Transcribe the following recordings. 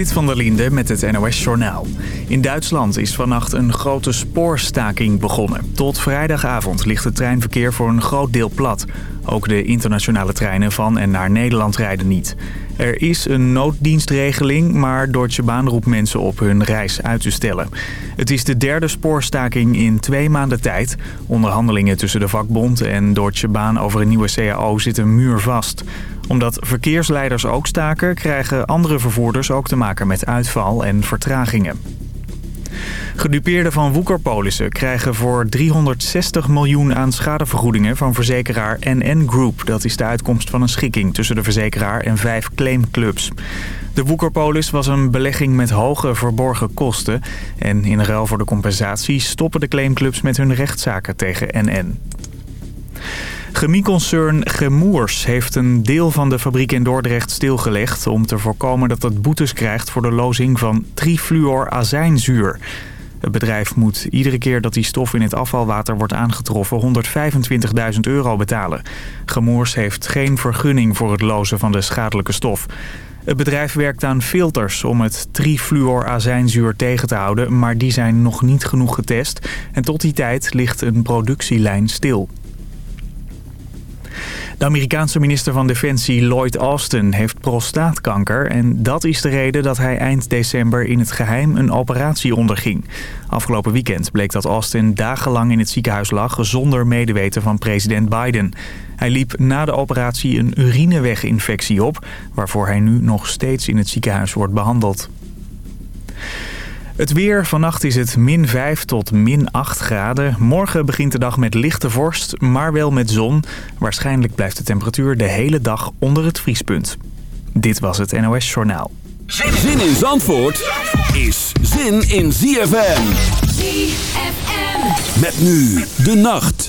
Zit van der Linde met het NOS-journaal. In Duitsland is vannacht een grote spoorstaking begonnen. Tot vrijdagavond ligt het treinverkeer voor een groot deel plat. Ook de internationale treinen van en naar Nederland rijden niet. Er is een nooddienstregeling, maar Deutsche Bahn roept mensen op hun reis uit te stellen. Het is de derde spoorstaking in twee maanden tijd. Onderhandelingen tussen de vakbond en Deutsche Bahn over een nieuwe CAO zitten muurvast omdat verkeersleiders ook staken, krijgen andere vervoerders ook te maken met uitval en vertragingen. Gedupeerden van woekerpolissen krijgen voor 360 miljoen aan schadevergoedingen van verzekeraar NN Group. Dat is de uitkomst van een schikking tussen de verzekeraar en vijf claimclubs. De woekerpolis was een belegging met hoge verborgen kosten. En in ruil voor de compensatie stoppen de claimclubs met hun rechtszaken tegen NN. Chemieconcern Gemoers heeft een deel van de fabriek in Dordrecht stilgelegd... om te voorkomen dat het boetes krijgt voor de lozing van trifluorazijnzuur. Het bedrijf moet iedere keer dat die stof in het afvalwater wordt aangetroffen 125.000 euro betalen. Gemoers heeft geen vergunning voor het lozen van de schadelijke stof. Het bedrijf werkt aan filters om het trifluorazijnzuur tegen te houden, maar die zijn nog niet genoeg getest. En tot die tijd ligt een productielijn stil. De Amerikaanse minister van Defensie Lloyd Austin heeft prostaatkanker... en dat is de reden dat hij eind december in het geheim een operatie onderging. Afgelopen weekend bleek dat Austin dagenlang in het ziekenhuis lag... zonder medeweten van president Biden. Hij liep na de operatie een urineweginfectie op... waarvoor hij nu nog steeds in het ziekenhuis wordt behandeld. Het weer. Vannacht is het min 5 tot min 8 graden. Morgen begint de dag met lichte vorst, maar wel met zon. Waarschijnlijk blijft de temperatuur de hele dag onder het vriespunt. Dit was het NOS Journaal. Zin in Zandvoort is zin in ZFM. ZFM. Met nu de nacht.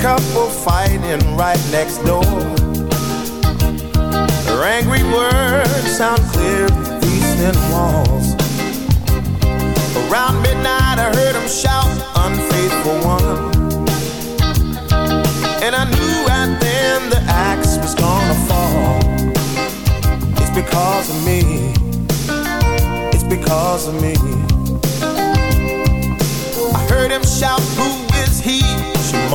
couple fighting right next door. Their angry words sound clear through these thin walls. Around midnight, I heard them shout,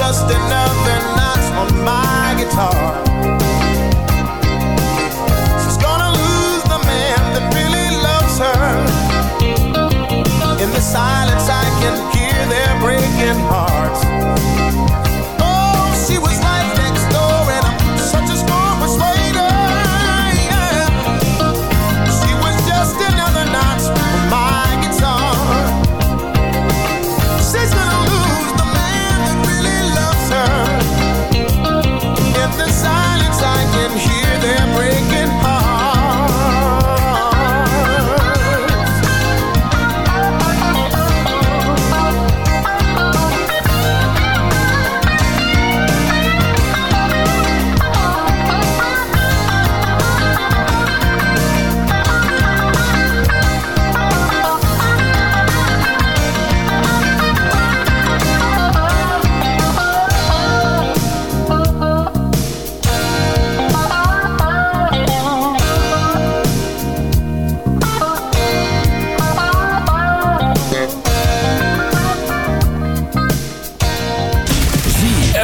just another on my guitar. She's gonna lose the man that really loves her. In the silence I can hear their breaking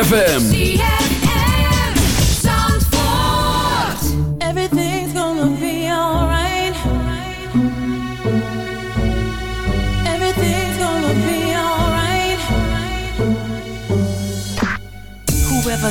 ZFM.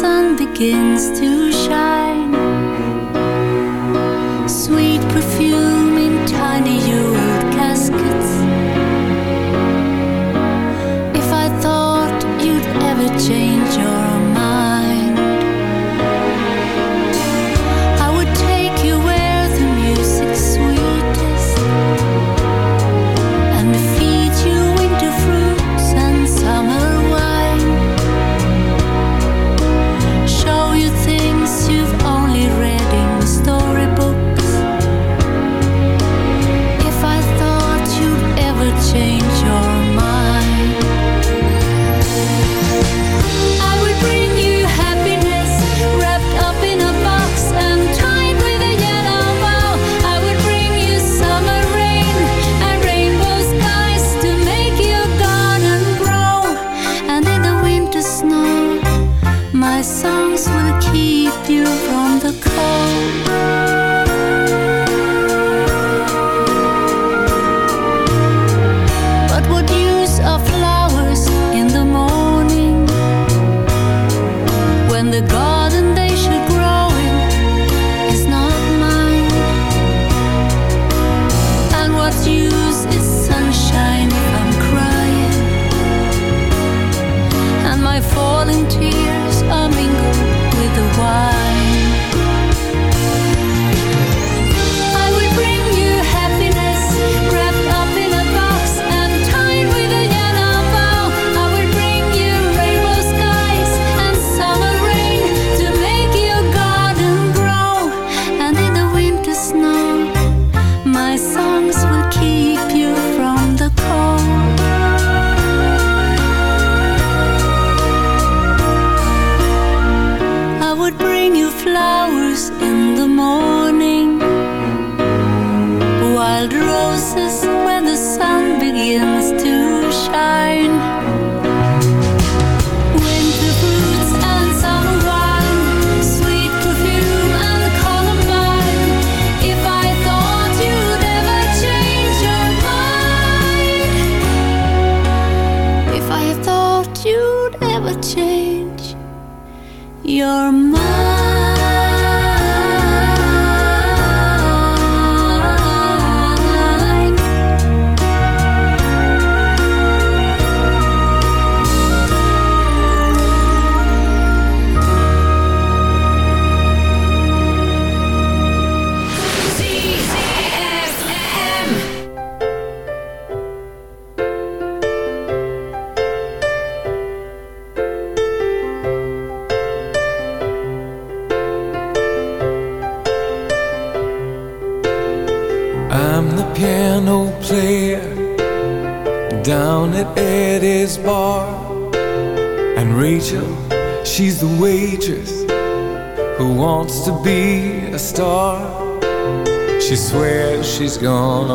sun begins to shine. Sweet perfume in tiny jeweled caskets. If I thought you'd ever change your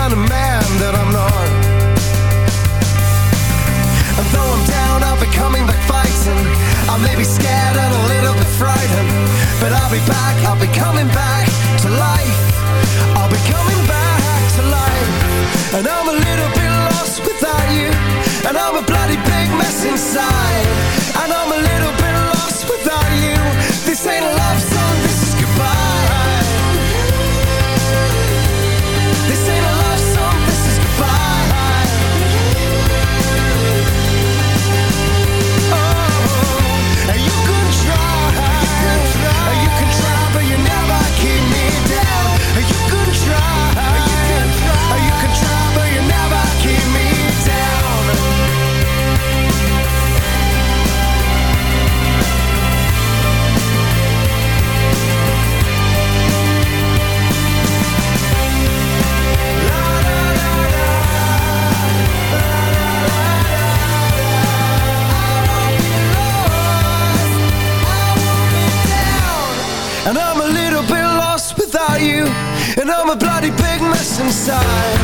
kind of man that I'm not. And though I'm down, I'll be coming back fighting. I may be scared and a little bit frightened But I'll be back. And I'm a bloody big mess inside.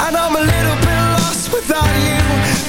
And I'm a little bit lost without you.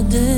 adı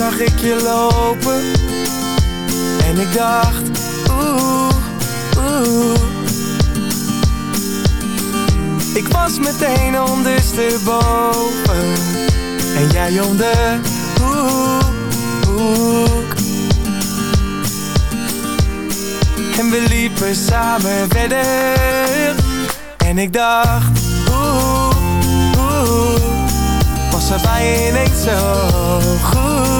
zag ik je lopen Dacht, oeh, oeh. Ik was meteen ondersteboven. En jij om de hoek, En we liepen samen verder. En ik dacht, oeh, oeh. Was er bij ineens zo goed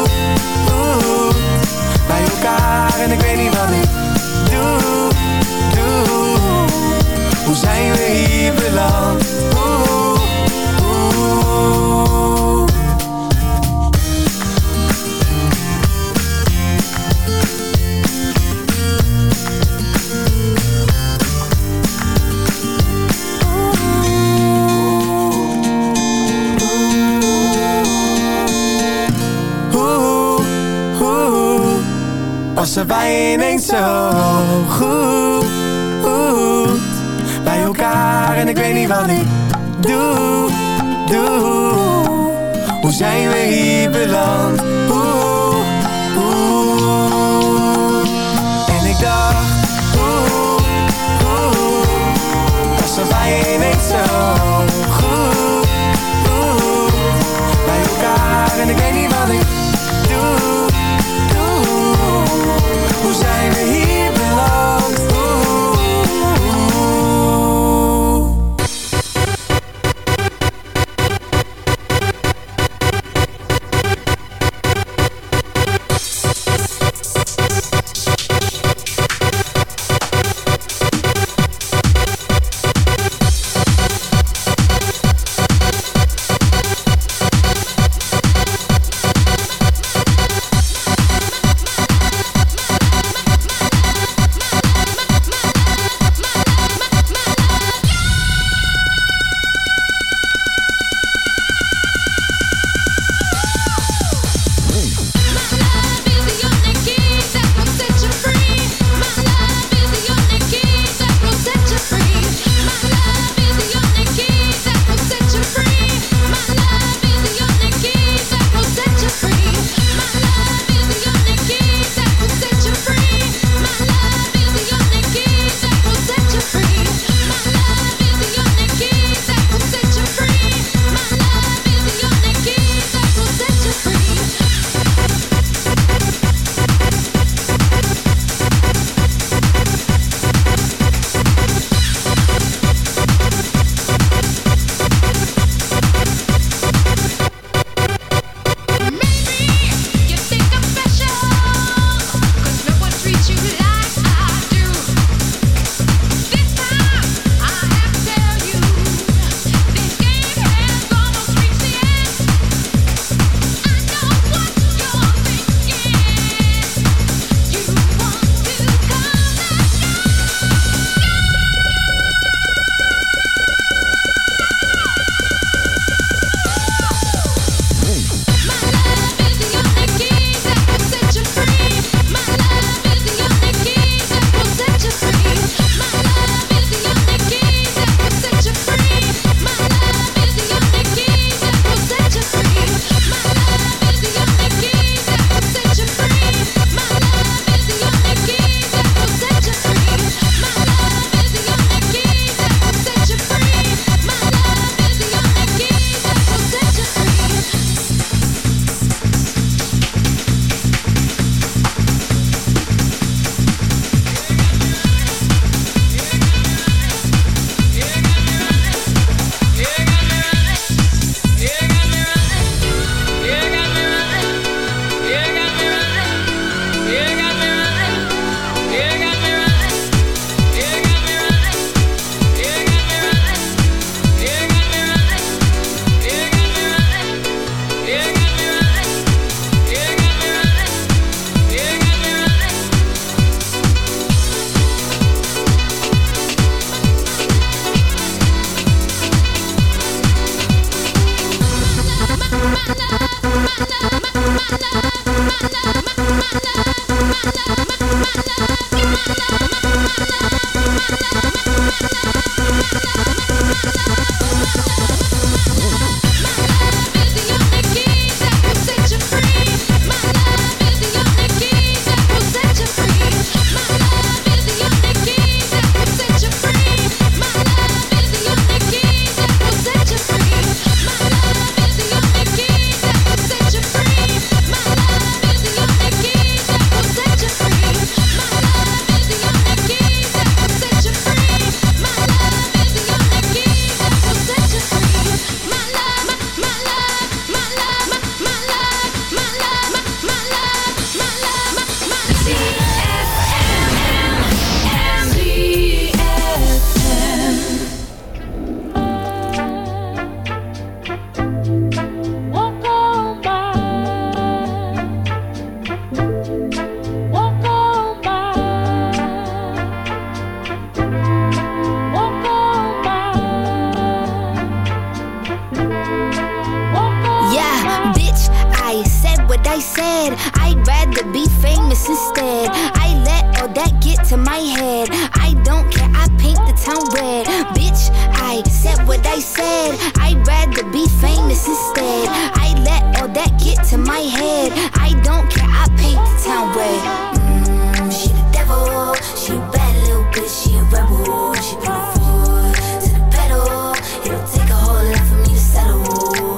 I said. I'd rather be famous instead. I let all that get to my head. I don't care, I paint the town red. Mm, she the devil, she a bad little bitch, she a rebel, she beautiful to the pedal. It'll take a whole lot for me to settle.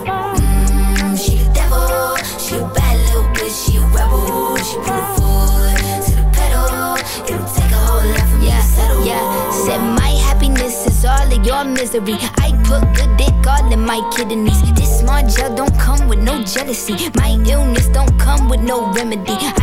Mm, she the devil, she a bad little bitch, she a rebel, she beautiful to the pedal. It'll take a whole lot for me to settle. Yeah, said my happiness is all of your misery. This small gel don't come with no jealousy. My illness don't come with no remedy. I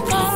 Rebel,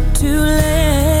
too late,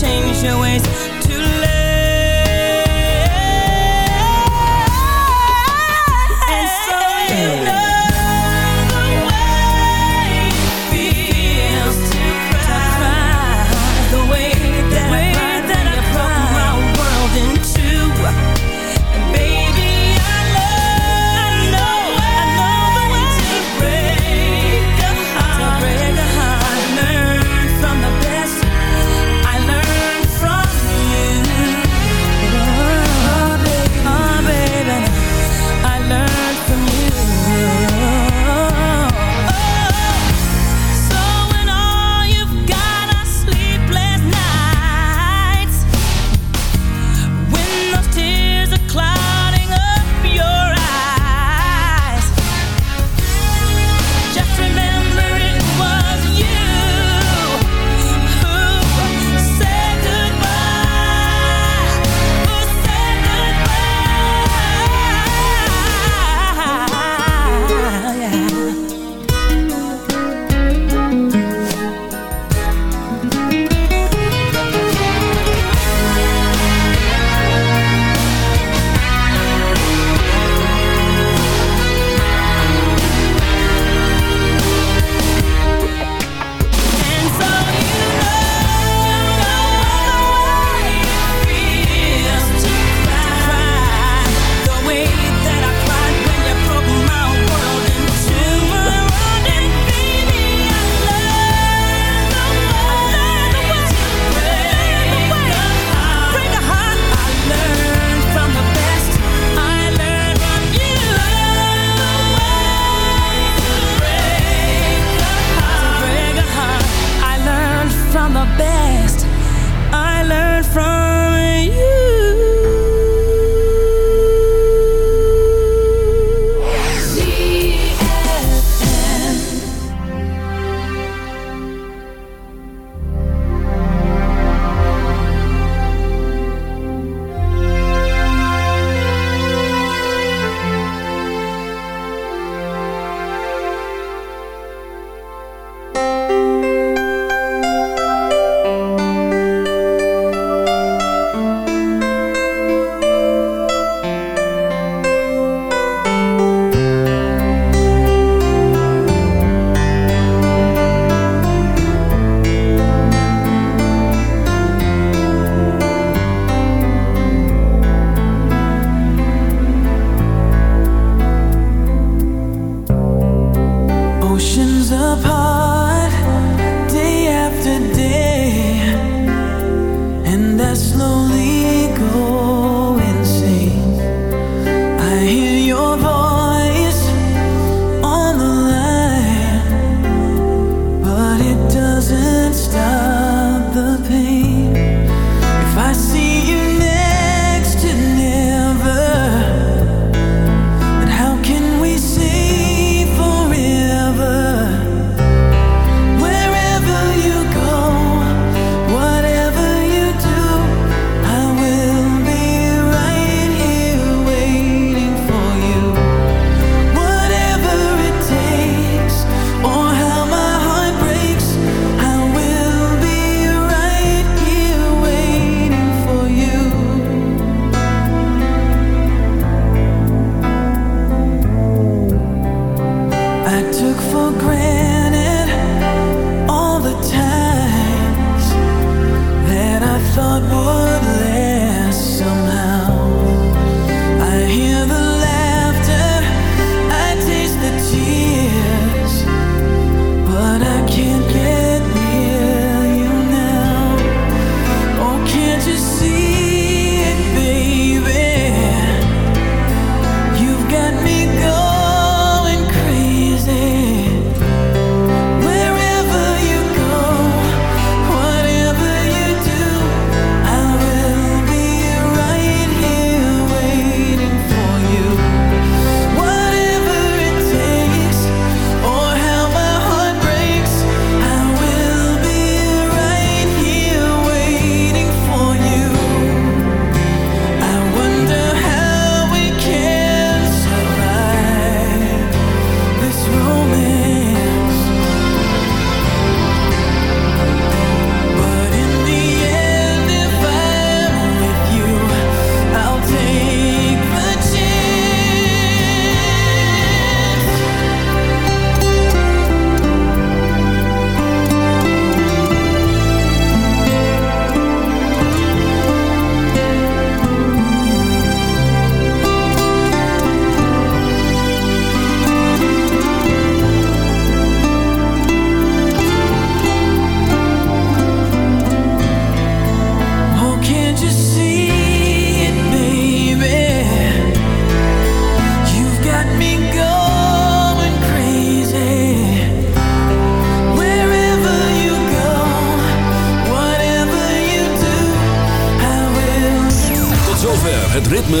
Changed your ways